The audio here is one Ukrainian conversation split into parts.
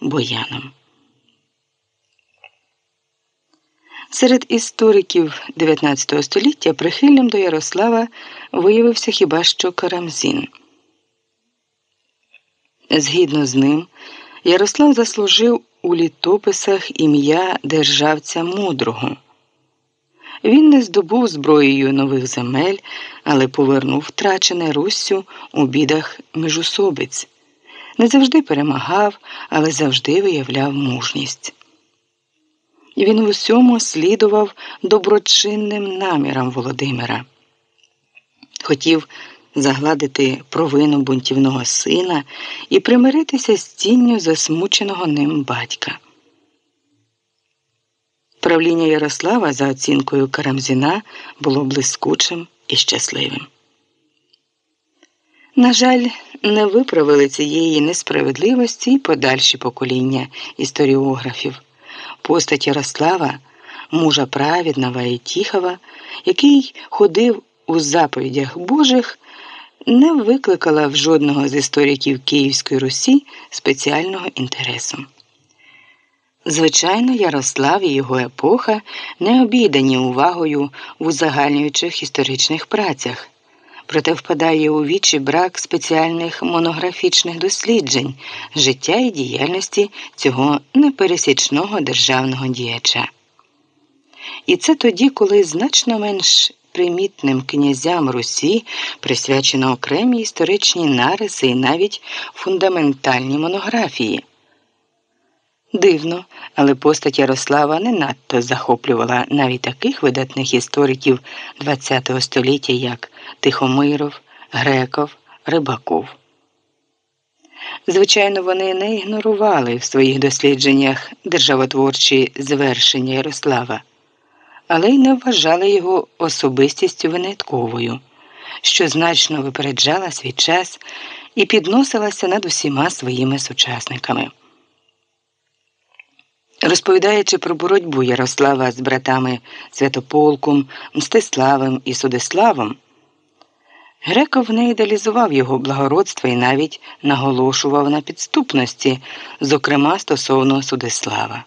Бояном. Серед істориків 19 століття прихильним до Ярослава виявився хіба що Карамзін. Згідно з ним, Ярослав заслужив у літописах ім'я державця мудрого. Він не здобув зброєю нових земель, але повернув втрачене Руссю у бідах міжусобиць. Не завжди перемагав, але завжди виявляв мужність. І Він в усьому слідував доброчинним намірам Володимира. Хотів загладити провину бунтівного сина і примиритися з тінню засмученого ним батька. Правління Ярослава, за оцінкою Карамзіна, було блискучим і щасливим. На жаль, не виправили цієї несправедливості й подальші покоління історіографів. Постать Ярослава, мужа праведного і Тіхова, який ходив у заповідях Божих, не викликала в жодного з істориків Київської Русі спеціального інтересу. Звичайно, Ярослав і його епоха не обідані увагою в узагальнюючих історичних працях, проте впадає у вічі брак спеціальних монографічних досліджень життя і діяльності цього непересічного державного діяча. І це тоді, коли значно менш примітним князям Русі присвячено окремі історичні нариси і навіть фундаментальні монографії. Дивно, але постать Ярослава не надто захоплювала навіть таких видатних істориків ХХ століття, як Тихомиров, Греков, Рибаков. Звичайно, вони не ігнорували в своїх дослідженнях державотворчі звершення Ярослава, але й не вважали його особистістю винятковою, що значно випереджала свій час і підносилася над усіма своїми сучасниками. Розповідаючи про боротьбу Ярослава з братами Святополком, Мстиславом і Судиславом, Греков не ідеалізував його благородство і навіть наголошував на підступності, зокрема стосовно Судислава.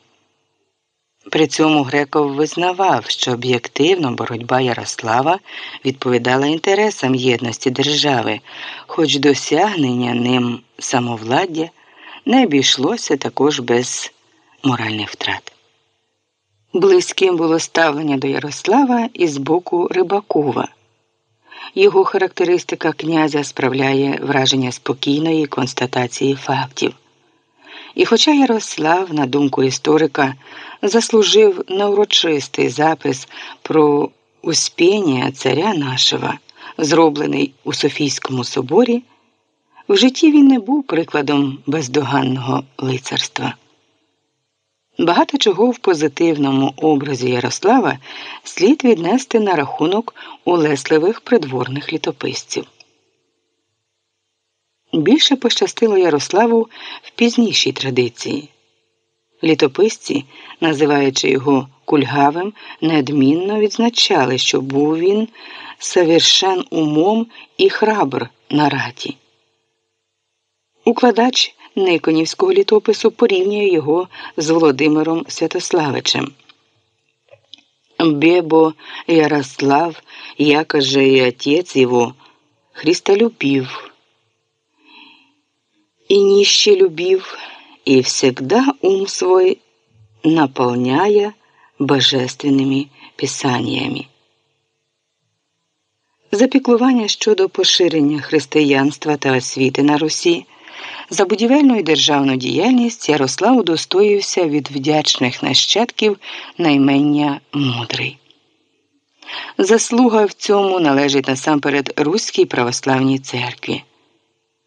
При цьому Греков визнавав, що об'єктивно боротьба Ярослава відповідала інтересам єдності держави, хоч досягнення ним самовладдя не обійшлося також без моральних втрат. Близьким було ставлення до Ярослава і з боку Рибакова. Його характеристика князя справляє враження спокійної констатації фактів. І хоча Ярослав, на думку історика, заслужив на урочистий запис про успіння царя нашого, зроблений у Софійському соборі, в житті він не був прикладом бездоганного лицарства. Багато чого в позитивному образі Ярослава слід віднести на рахунок улесливих придворних літописців. Більше пощастило Ярославу в пізнішій традиції. Літописці, називаючи його кульгавим, неодмінно відзначали, що був він совершен умом і храбр на раті. Укладач Никонівського літопису порівнює його з Володимиром Святославичем. Бебо Ярослав, якоже и отец его, Христолюбив, и нище любив, и всегда ум свой наполняя божественними писаннями. Запіклування щодо поширення християнства та освіти на Русі – за будівельну і державну діяльність Ярослав удостоївся від вдячних нащадків наймення мудрий. Заслуга в цьому належить насамперед Руській православній церкві.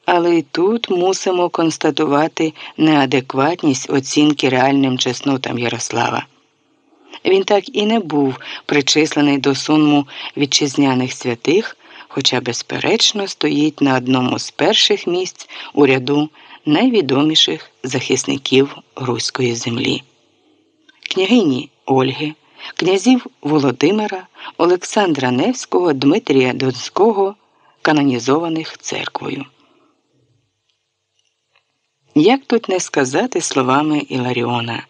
Але й тут мусимо констатувати неадекватність оцінки реальним чеснотам Ярослава. Він так і не був причислений до суму вітчизняних святих хоча, безперечно, стоїть на одному з перших місць у ряду найвідоміших захисників руської землі. Княгині Ольги, князів Володимира, Олександра Невського, Дмитрія Донського, канонізованих церквою. Як тут не сказати словами Іларіона?